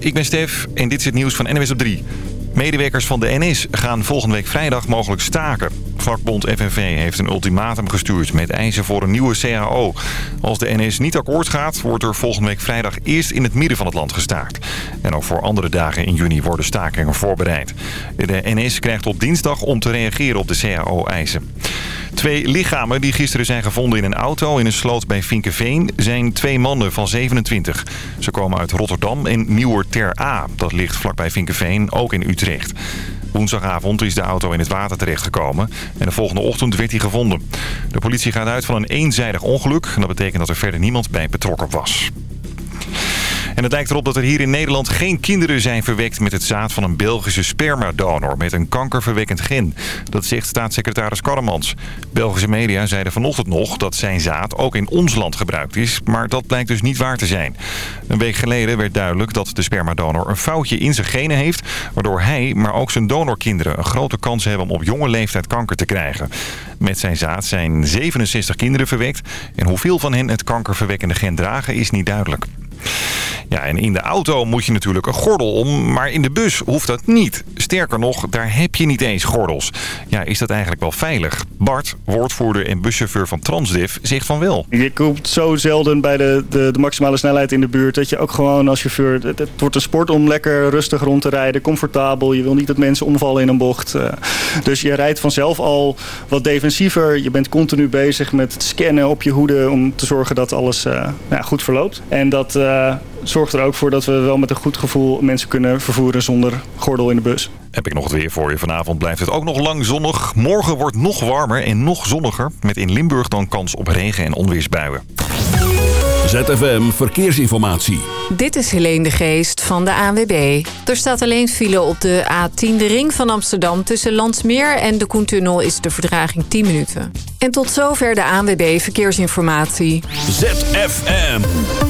ik ben Stef en dit is het nieuws van NWS op 3. Medewerkers van de NS gaan volgende week vrijdag mogelijk staken. Vakbond FNV heeft een ultimatum gestuurd met eisen voor een nieuwe CAO. Als de NS niet akkoord gaat, wordt er volgende week vrijdag eerst in het midden van het land gestaakt. En ook voor andere dagen in juni worden stakingen voorbereid. De NS krijgt tot dinsdag om te reageren op de CAO-eisen. Twee lichamen die gisteren zijn gevonden in een auto in een sloot bij Vinkeveen zijn twee mannen van 27. Ze komen uit Rotterdam en Nieuwer Ter A. Dat ligt vlakbij Vinkeveen, ook in Utrecht. Woensdagavond is de auto in het water terechtgekomen en de volgende ochtend werd hij gevonden. De politie gaat uit van een eenzijdig ongeluk en dat betekent dat er verder niemand bij betrokken was. En het lijkt erop dat er hier in Nederland geen kinderen zijn verwekt met het zaad van een Belgische spermadonor met een kankerverwekkend gen. Dat zegt staatssecretaris Karremans. Belgische media zeiden vanochtend nog dat zijn zaad ook in ons land gebruikt is, maar dat blijkt dus niet waar te zijn. Een week geleden werd duidelijk dat de spermadonor een foutje in zijn genen heeft, waardoor hij, maar ook zijn donorkinderen een grote kans hebben om op jonge leeftijd kanker te krijgen. Met zijn zaad zijn 67 kinderen verwekt en hoeveel van hen het kankerverwekkende gen dragen is niet duidelijk. Ja, en in de auto moet je natuurlijk een gordel om, maar in de bus hoeft dat niet. Sterker nog, daar heb je niet eens gordels. Ja, is dat eigenlijk wel veilig? Bart, woordvoerder en buschauffeur van Transdiv, zegt van wel. Je komt zo zelden bij de, de, de, maximale snelheid in de buurt... dat je ook gewoon als chauffeur... Het, wordt een sport om lekker rustig rond te rijden, comfortabel. Je wil niet dat mensen omvallen in een bocht. Uh, dus je rijdt vanzelf al wat defensiever. Je bent continu bezig met het scannen op je hoede... om te zorgen dat alles uh, nou, goed verloopt. En dat... Uh, zorgt er ook voor dat we wel met een goed gevoel mensen kunnen vervoeren zonder gordel in de bus. Heb ik nog het weer voor je. Vanavond blijft het ook nog lang zonnig. Morgen wordt nog warmer en nog zonniger. Met in Limburg dan kans op regen- en onweersbuien. ZFM Verkeersinformatie. Dit is Helene de Geest van de ANWB. Er staat alleen file op de A10, de ring van Amsterdam. Tussen Landsmeer en de Koentunnel is de verdraging 10 minuten. En tot zover de ANWB Verkeersinformatie. ZFM.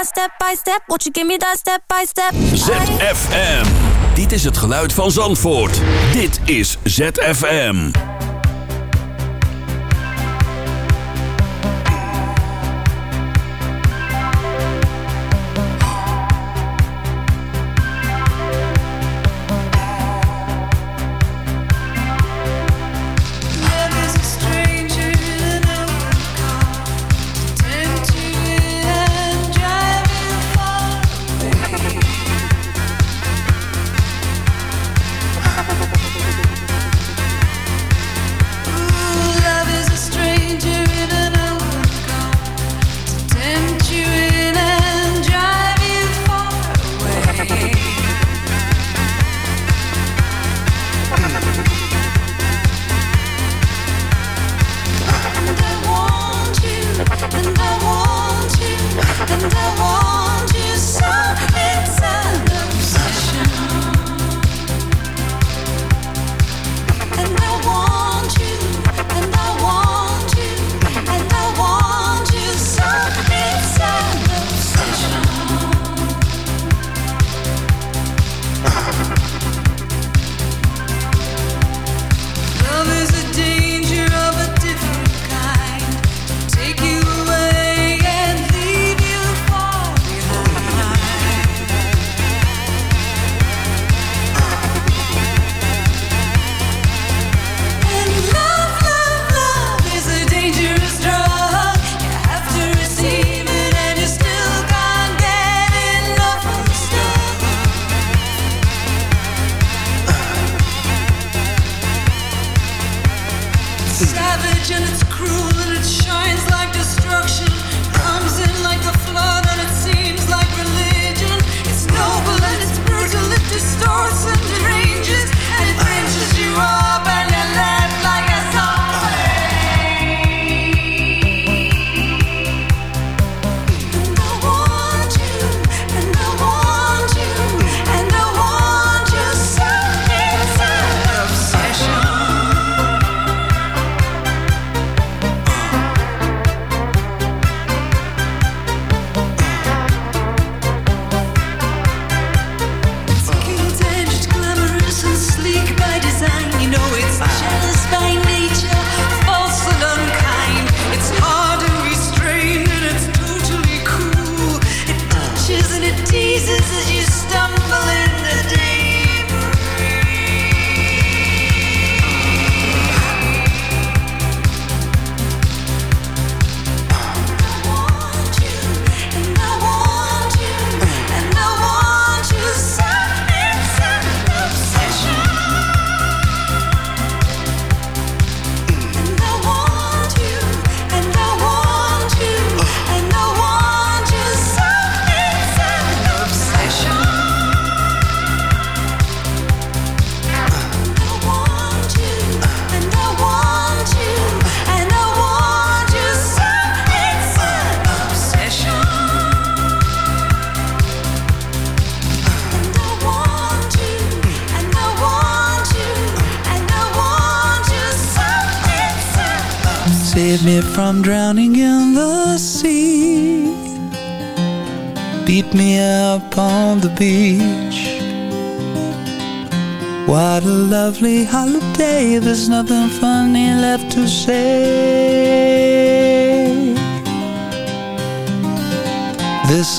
that step by step? Won't you give me that step by step? ZFM. Dit is het geluid van Zandvoort. Dit is ZFM.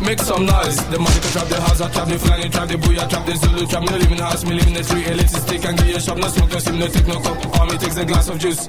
Make some noise. The money can trap the house, I trap the flying, trap the booyah, trap the Zulu, trap me live in the house, me live in the tree, elitist stick and give you a shop, no smoke, no steam, no take no cup. All me takes a glass of juice.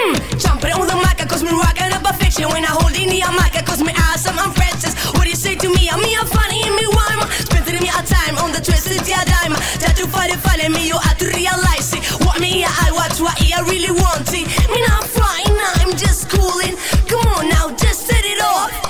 Mm, jumping on the mic, cause me rocking up a fiction. When I hold in the mic, cause me awesome, I'm princess What do you say to me? I'm me, I'm funny, and me rhyme. Spending me a time on the twisted yeah dime. That you find it funny, me, you have to realize it. What me, I watch, what I really want it. Me not flying, I'm just cooling. Come on now, just set it off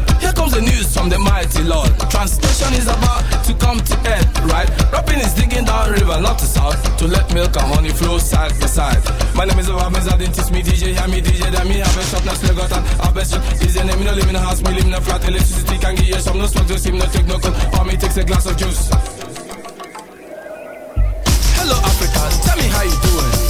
Here comes the news from the mighty Lord. Translation is about to come to end, right? Rapping is digging down river, not to south, to let milk and honey flow side by side. My name is Obama, I teach me DJ, hear me DJ, then me have a shop, now still got an have a shop. Is your name, me no live in a house, me live in a flat, electricity can give you some, no smoke, no steam, no take no cold, or me takes a glass of juice. Hello Africa, tell me how you doing.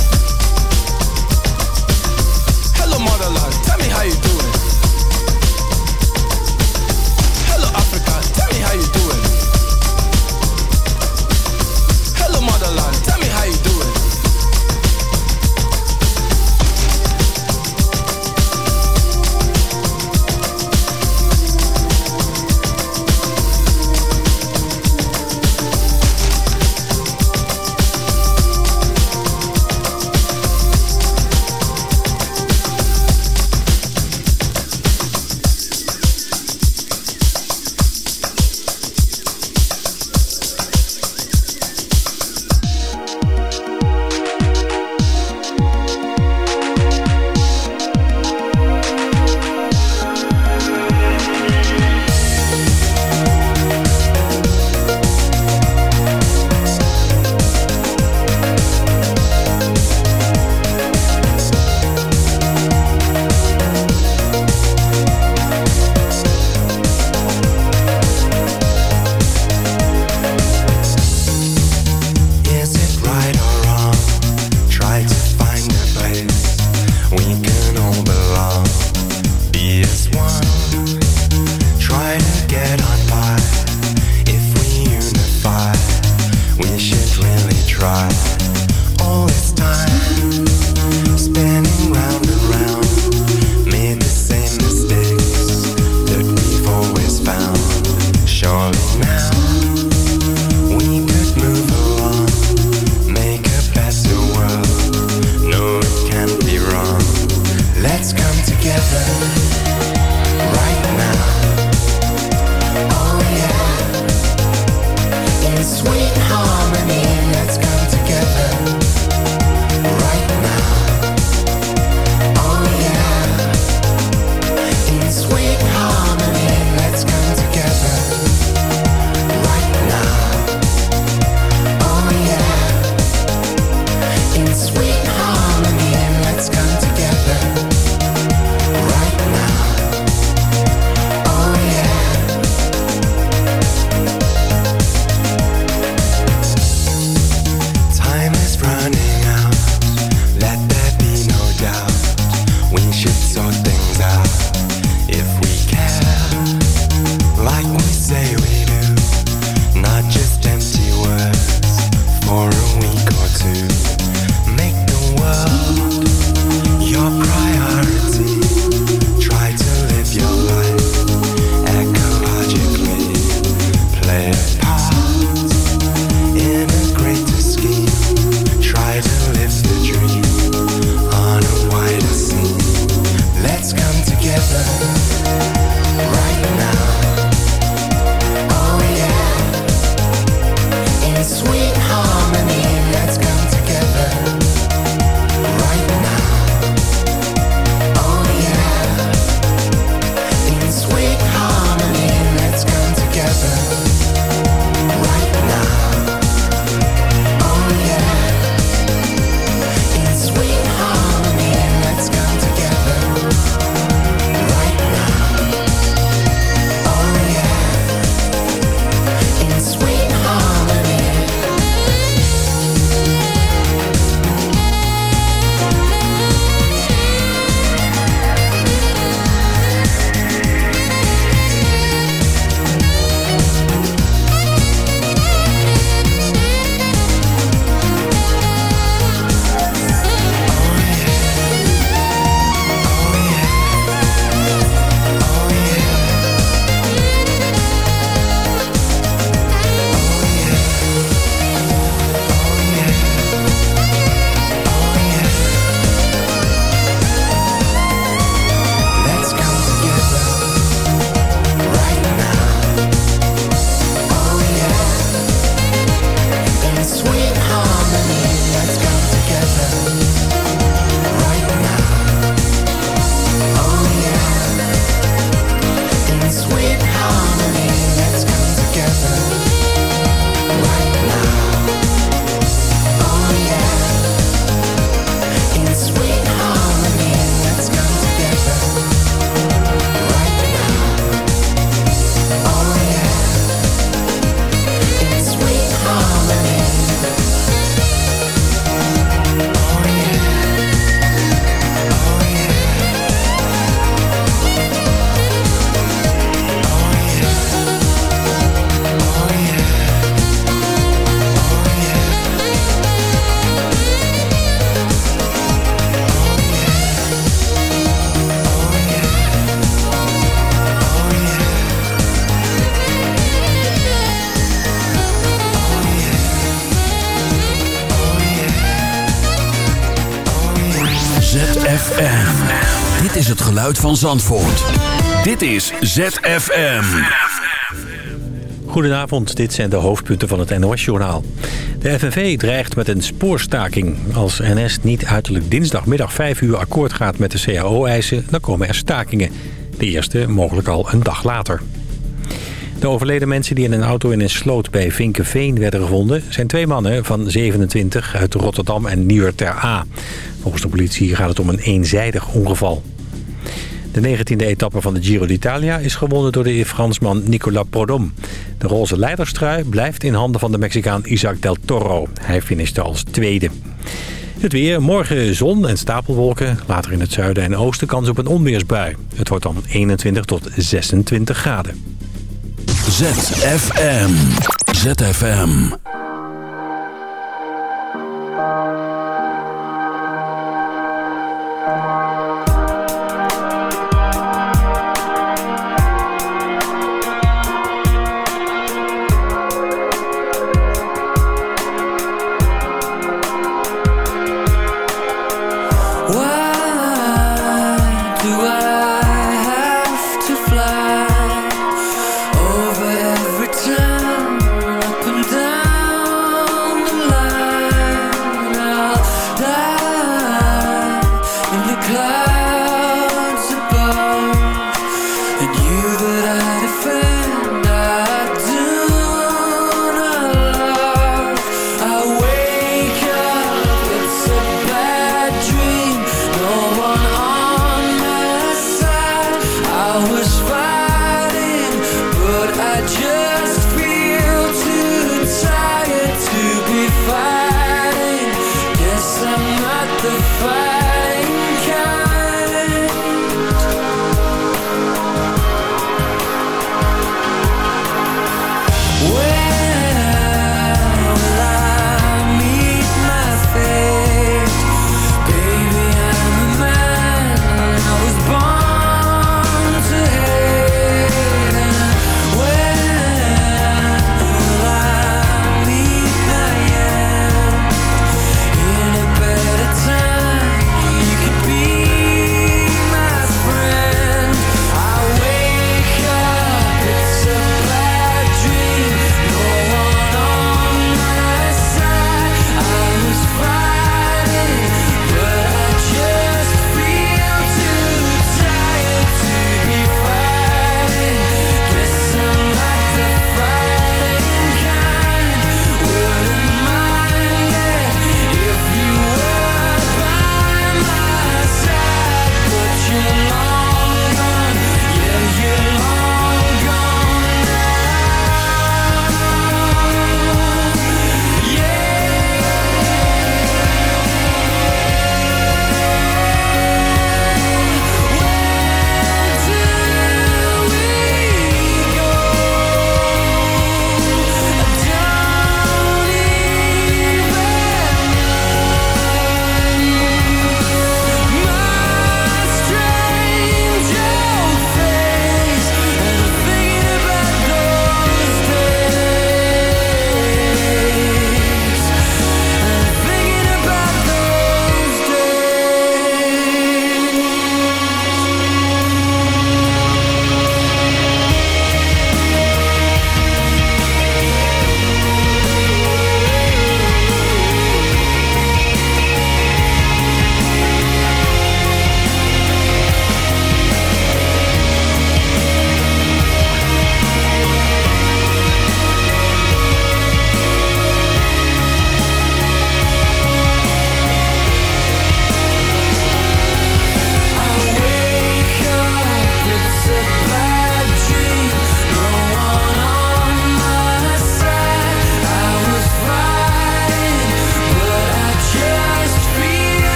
Van Zandvoort. Dit is ZFM. Goedenavond, dit zijn de hoofdpunten van het NOS-journaal. De FNV dreigt met een spoorstaking. Als NS niet uiterlijk dinsdagmiddag 5 uur akkoord gaat met de CAO-eisen... dan komen er stakingen. De eerste mogelijk al een dag later. De overleden mensen die in een auto in een sloot bij Vinkenveen werden gevonden... zijn twee mannen van 27 uit Rotterdam en Nieuwer ter A. Volgens de politie gaat het om een eenzijdig ongeval. De 19e etappe van de Giro d'Italia is gewonnen door de Fransman Nicolas Prodom. De roze leiderstrui blijft in handen van de Mexicaan Isaac del Toro. Hij finishte als tweede. Het weer, morgen zon en stapelwolken. Later in het zuiden en oosten kans op een onweersbui. Het wordt dan 21 tot 26 graden. ZFM. ZFM.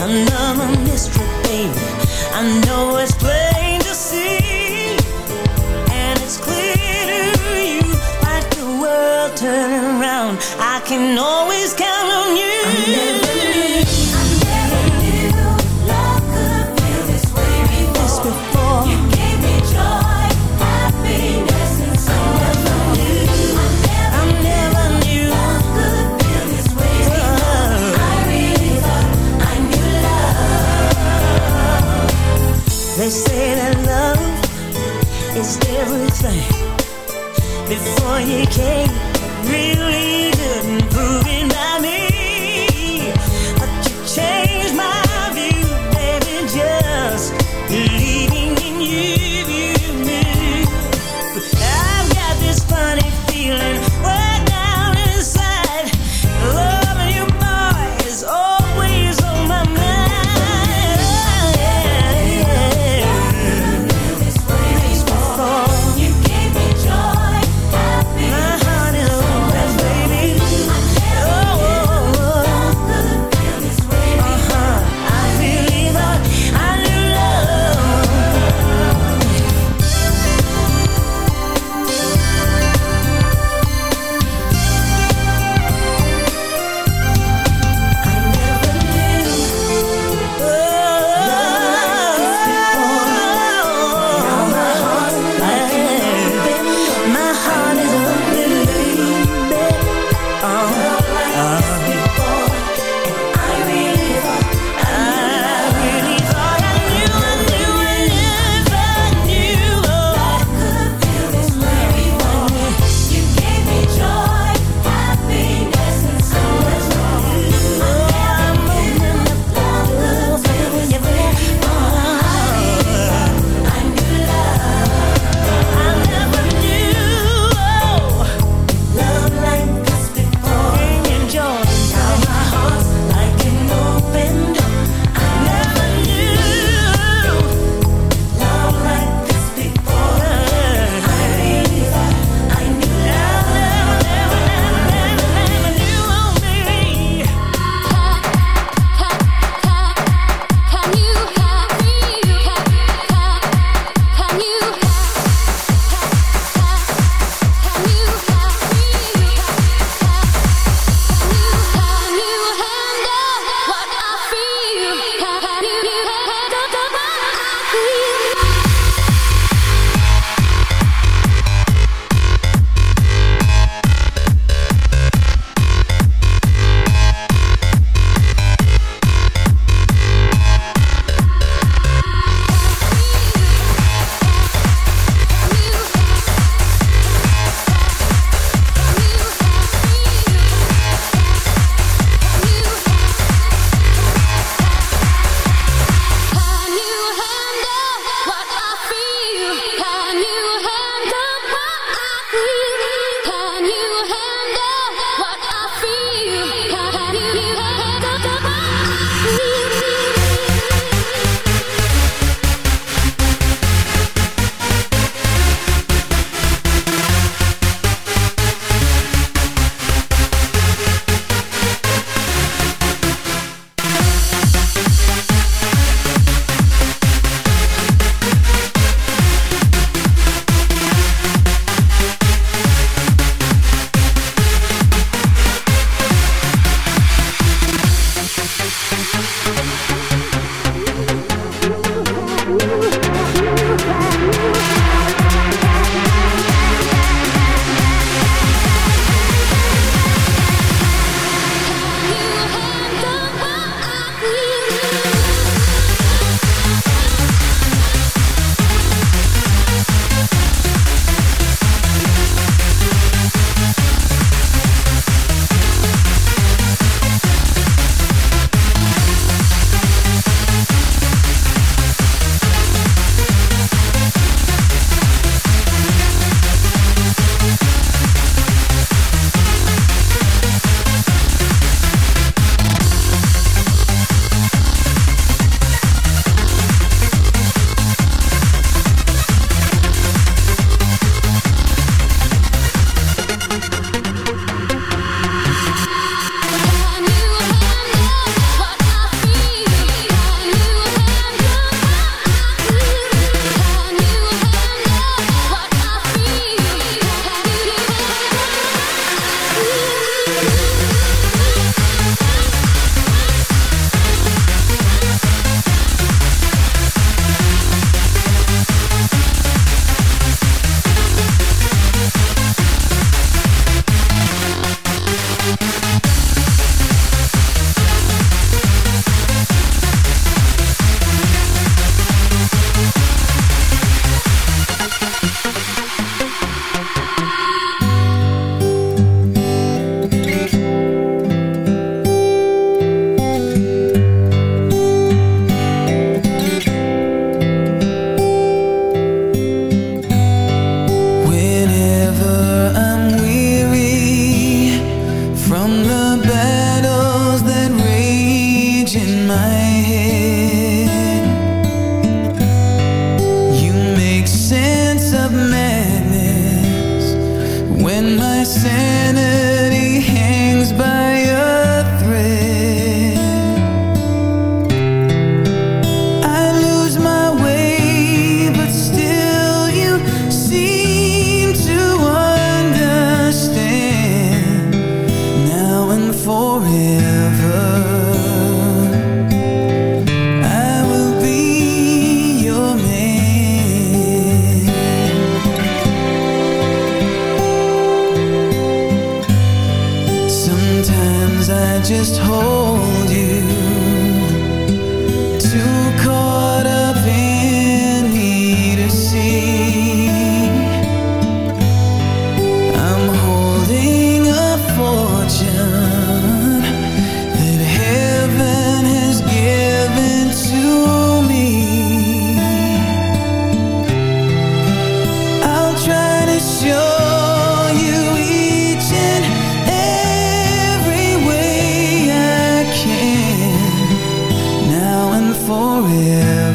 Another mystery, baby I know it's plain to see And it's clear to you the world around. I can always count on you. Forever.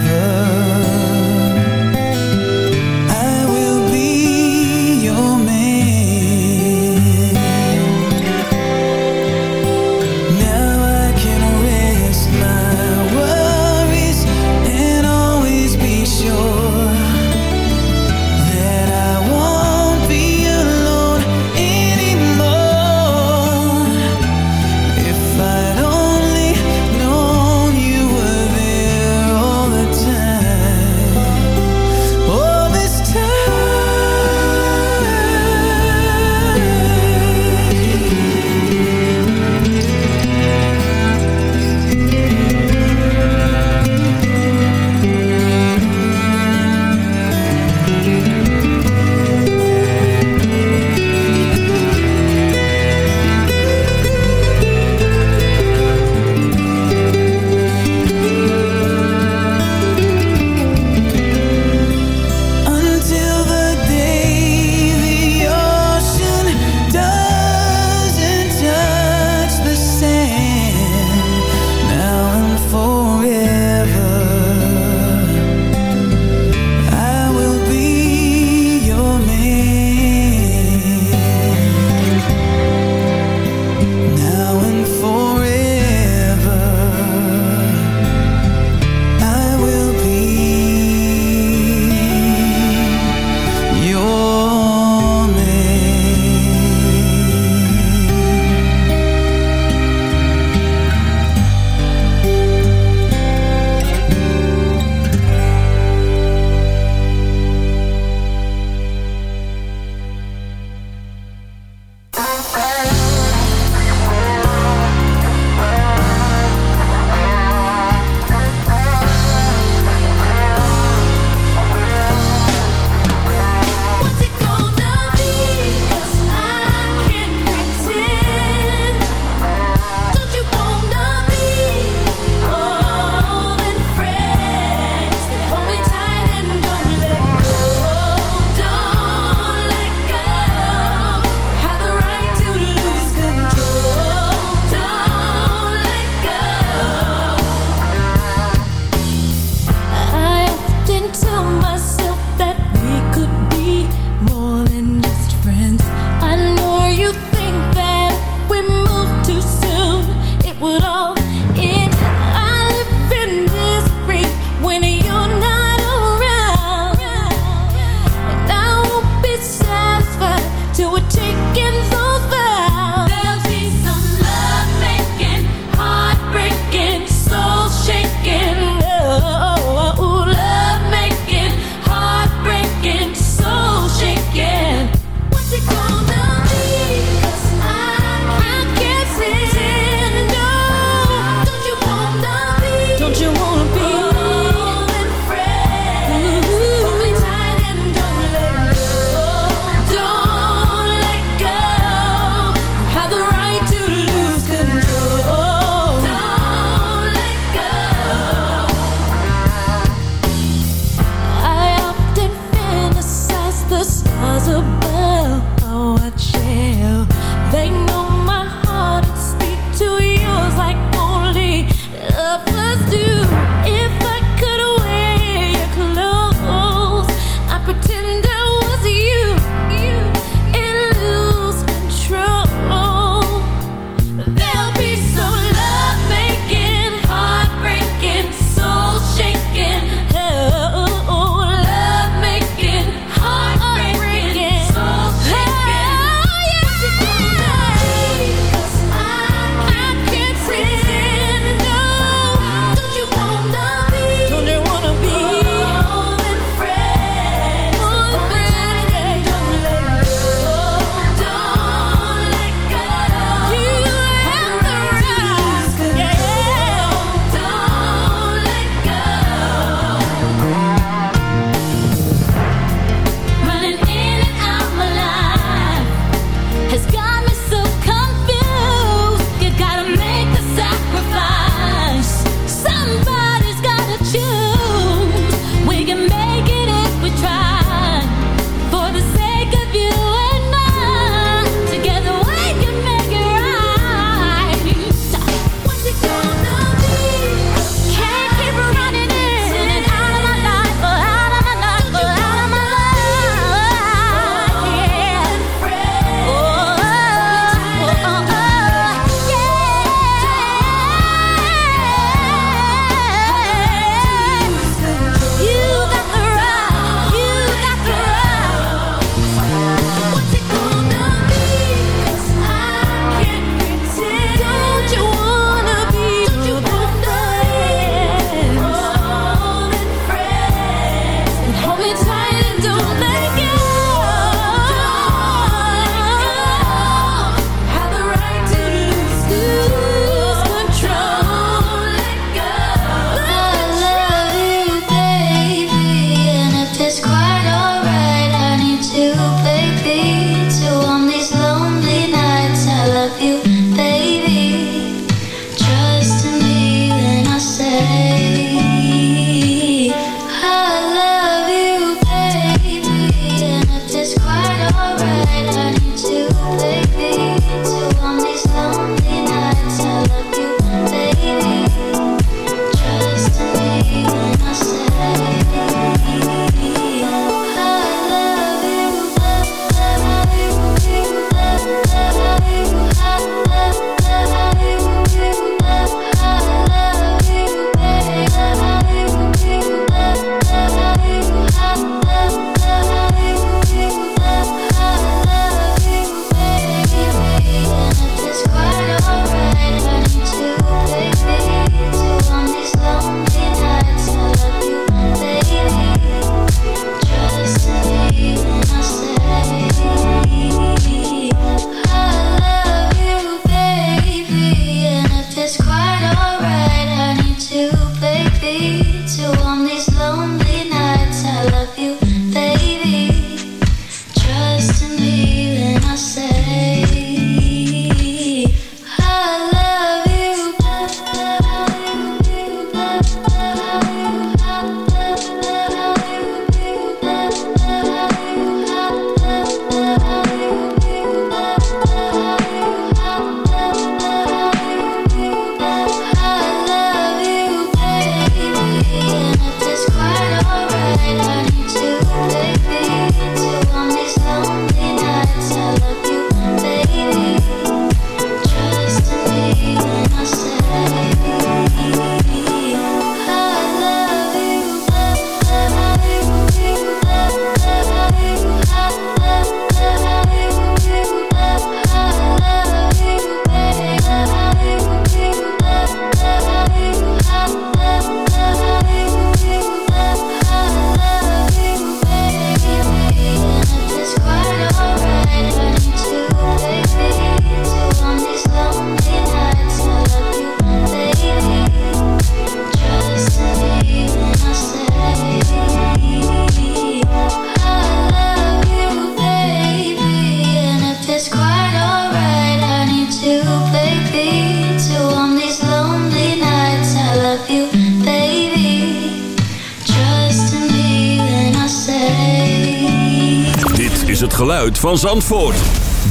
Geluid van Zandvoort.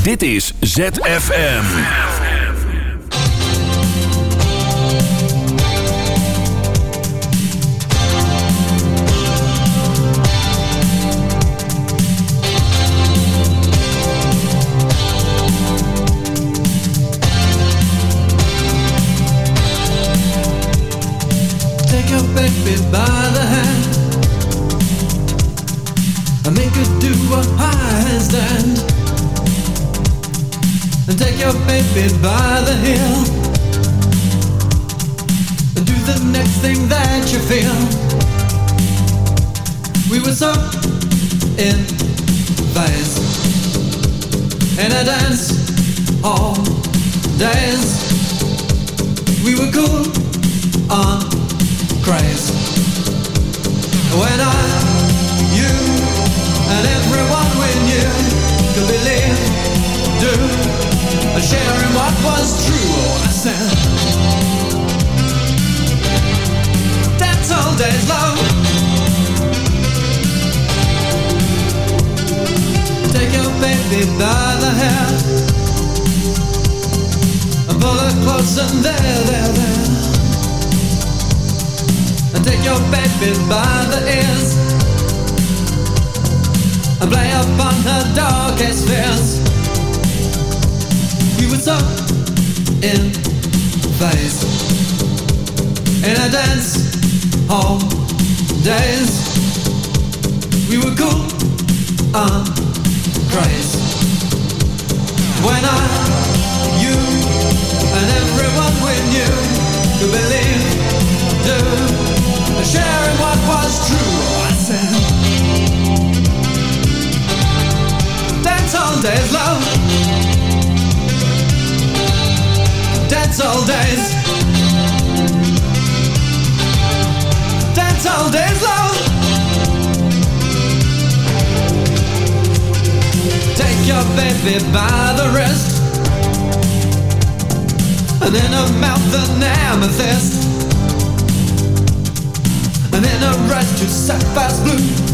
Dit is ZFM. Take your baby by the And take your baby by the heel and do the next thing that you feel. We were so in phase in a dance all days. We were cool on craze. When I, and everyone we knew could believe, do, in what was true. I said, dance all days long. Take your baby by the hair pull her close and there, there, there and take your baby by the ears and play upon her darkest fears. We were so in phase in a dance hall days. We were cool on craze when I, you, and everyone we knew could believe, do sharing what was true. I said, days, love. Dance all days. Dance all days, love. Take your baby by the wrist, and in her mouth an amethyst and in a rush to sapphire's blue.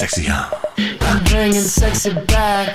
sexy, huh? I'm bringing sexy back.